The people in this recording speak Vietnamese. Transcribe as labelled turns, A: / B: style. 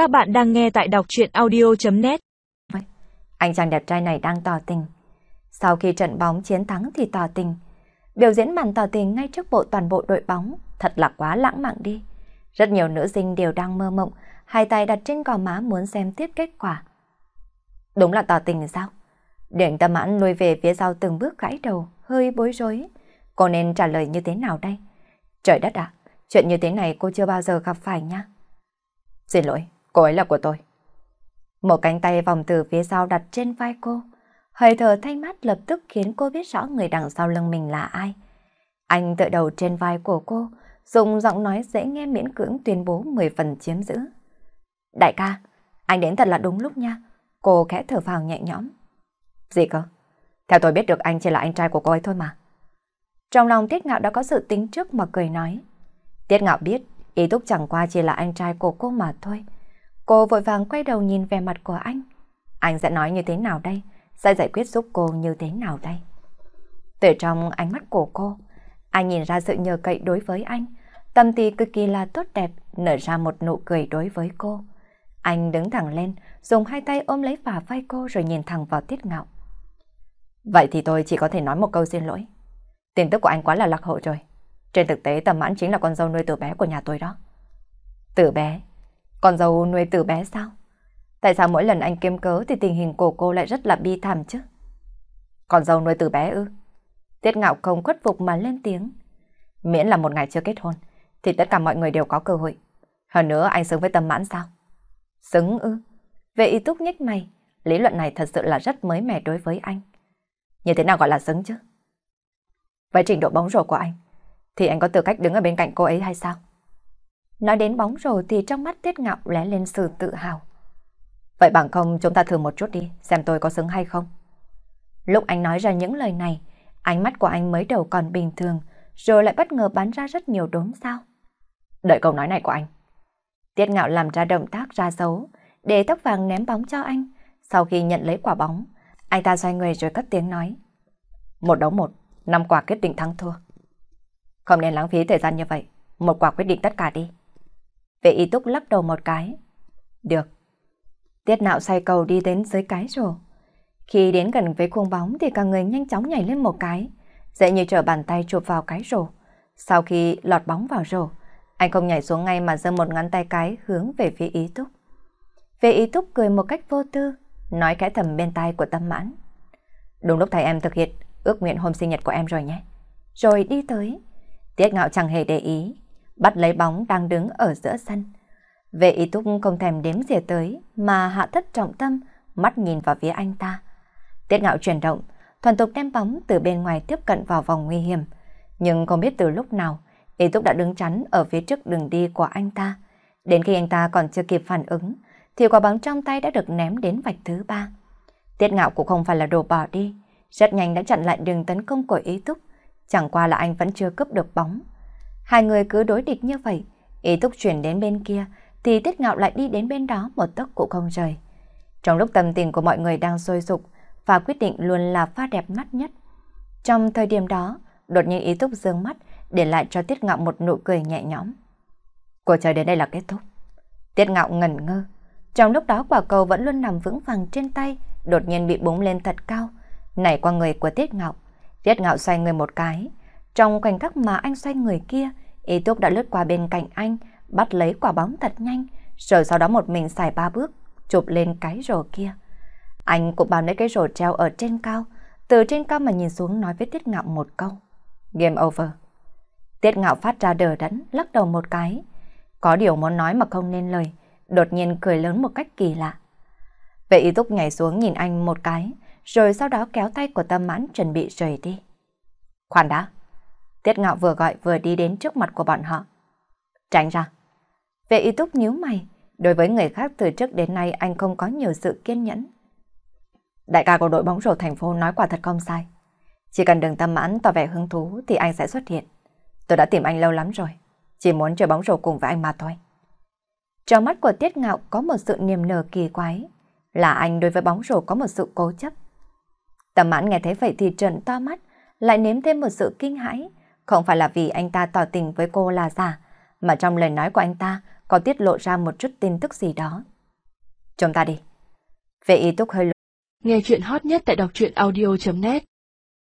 A: Các bạn đang nghe tại đọc chuyện audio.net
B: Anh chàng đẹp trai này đang tỏ tình. Sau khi trận bóng chiến thắng thì tỏ tình. Biểu diễn màn tỏ tình ngay trước bộ toàn bộ đội bóng thật là quá lãng mạn đi. Rất nhiều nữ sinh đều đang mơ mộng, hai tay đặt trên gò má muốn xem tiếp kết quả. Đúng là tỏ tình sao? Điện tâm mãn lùi về phía sau từng bước gãy đầu, hơi bối rối. Cô nên trả lời như thế nào đây? Trời đất ạ, chuyện như thế này cô chưa bao giờ gặp phải nha. Xin lỗi, cô ấy là của tôi. Một cánh tay vòng từ phía sau đặt trên vai cô. Hơi thở thanh mát lập tức khiến cô biết rõ người đằng sau lưng mình là ai. Anh tựa đầu trên vai của cô, dùng giọng nói dễ nghe miễn cưỡng tuyên bố 10 phần chiếm giữ. Đại ca, anh đến thật là đúng lúc nha. Cô khẽ thở vào nhẹ nhõm. Gì cơ? Theo tôi biết được anh chỉ là anh trai của cô ấy thôi mà. Trong lòng Tiết Ngạo đã có sự tính trước mà cười nói. Tiết Ngạo biết, ý túc chẳng qua chỉ là anh trai của cô mà thôi. Cô vội vàng quay đầu nhìn về mặt của anh. Anh sẽ nói như thế nào đây? Sẽ giải quyết giúp cô như thế nào đây? Từ trong ánh mắt của cô, anh nhìn ra sự nhờ cậy đối với anh. Tâm tì cực kỳ là tốt đẹp, nở ra một nụ cười đối với cô. Anh đứng thẳng lên, dùng hai tay ôm lấy và vai cô rồi nhìn thẳng vào tiết ngạo. Vậy thì tôi chỉ có thể nói một câu xin lỗi. Tin tức của anh quá là lạc hậu rồi. Trên thực tế tầm mãn chính là con dâu nuôi từ bé của nhà tôi đó. Từ bé? Con dâu nuôi từ bé sao? Tại sao mỗi lần anh kiếm cớ thì tình hình của cô lại rất là bi thảm chứ? Con dâu nuôi từ bé ư? Tiết ngạo không khuất phục mà lên tiếng. Miễn là một ngày chưa kết hôn, thì tất cả mọi người đều có cơ hội. Hơn nữa anh xứng với tâm mãn sao? Xứng ư? Về ý túc nhích mày, lý luận này thật sự là rất mới mẻ đối với anh. Như thế nào gọi là xứng chứ? Với trình độ bóng rổ của anh, thì anh có tư cách đứng ở bên cạnh cô ấy hay sao? Nói đến bóng rổ thì trong mắt Tiết Ngạo lóe lên sự tự hào. Vậy bằng không chúng ta thử một chút đi, xem tôi có xứng hay không. Lúc anh nói ra những lời này, ánh mắt của anh mới đầu còn bình thường, rồi lại bất ngờ bắn ra rất nhiều đốm sao. Đợi câu nói này của anh. Tiết Ngạo làm ra động tác ra dấu, để tóc vàng ném bóng cho anh. Sau khi nhận lấy quả bóng, anh ta xoay người rồi cất tiếng nói. Một đấu một, năm quả quyết định thắng thua. Không nên lãng phí thời gian như vậy, một quả quyết định tất cả đi. Vệ y túc lắc đầu một cái. Được. Tiết nạo xoay cầu đi đến dưới cái rổ. Khi đến gần với khuôn bóng thì cả người nhanh chóng nhảy lên một cái, dễ như trở bàn tay chụp vào cái rổ. Sau khi lọt bóng vào rổ, anh không nhảy xuống ngay mà giơ một ngón tay cái hướng về phía ý túc. Vệ ý túc cười một cách vô tư, nói cái thầm bên tai của tâm mãn. Đúng lúc thầy em thực hiện ước nguyện hôm sinh nhật của em rồi nhé. Rồi đi tới. Tiết ngạo chẳng hề để ý, bắt lấy bóng đang đứng ở giữa sân. Vệ ý túc không thèm đếm xỉa tới mà hạ thất trọng tâm, mắt nhìn vào phía anh ta. Tiết ngạo chuyển động, thuần tục đem bóng từ bên ngoài tiếp cận vào vòng nguy hiểm. Nhưng không biết từ lúc nào, ý túc đã đứng chắn ở phía trước đường đi của anh ta. Đến khi anh ta còn chưa kịp phản ứng, thì quả bóng trong tay đã được ném đến vạch thứ ba. Tiết ngạo cũng không phải là đồ bỏ đi, rất nhanh đã chặn lại đường tấn công của ý túc, chẳng qua là anh vẫn chưa cướp được bóng. Hai người cứ đối địch như vậy, ý túc chuyển đến bên kia, thì tiết ngạo lại đi đến bên đó một tấc cũng không rời. Trong lúc tâm tình của mọi người đang sôi sục, và quyết định luôn là pha đẹp mắt nhất. Trong thời điểm đó, đột nhiên ý túc dương mắt, để lại cho tiết ngạo một nụ cười nhẹ nhõm. Cuộc chơi đến đây là kết thúc. Tiết ngạo ngẩn ngơ, trong lúc đó quả cầu vẫn luôn nằm vững vàng trên tay, đột nhiên bị búng lên thật cao, nảy qua người của Tiết Ngạo. Tiết Ngạo xoay người một cái. Trong khoảnh khắc mà anh xoay người kia, Ý Túc đã lướt qua bên cạnh anh, bắt lấy quả bóng thật nhanh, rồi sau đó một mình xài ba bước, chụp lên cái rổ kia. Anh cũng bám lấy cái rổ treo ở trên cao, từ trên cao mà nhìn xuống nói với Tiết Ngạo một câu. Game over. Tiết Ngạo phát ra đờ đẫn, lắc đầu một cái. Có điều muốn nói mà không nên lời, đột nhiên cười lớn một cách kỳ lạ. Vệ y túc nhảy xuống nhìn anh một cái, rồi sau đó kéo tay của tâm mãn chuẩn bị rời đi. Khoan đã. Tiết ngạo vừa gọi vừa đi đến trước mặt của bọn họ. Tránh ra. Vệ y túc nhíu mày, đối với người khác từ trước đến nay anh không có nhiều sự kiên nhẫn. Đại ca của đội bóng rổ thành phố nói quả thật không sai. Chỉ cần đừng tâm mãn tỏ vẻ hứng thú thì anh sẽ xuất hiện. Tôi đã tìm anh lâu lắm rồi, chỉ muốn chơi bóng rổ cùng với anh mà thôi. Trong mắt của Tiết Ngạo có một sự niềm nở kỳ quái, là anh đối với bóng rổ có một sự cố chấp. Tầm mãn nghe thấy vậy thì trợn to mắt, lại nếm thêm một sự kinh hãi, không phải là vì anh ta tỏ tình với cô là giả, mà trong lời nói của anh ta có tiết lộ ra một chút tin tức gì đó. Chúng ta đi. Vệ y túc hơi
A: Nghe chuyện hot nhất tại đọc truyện audio.net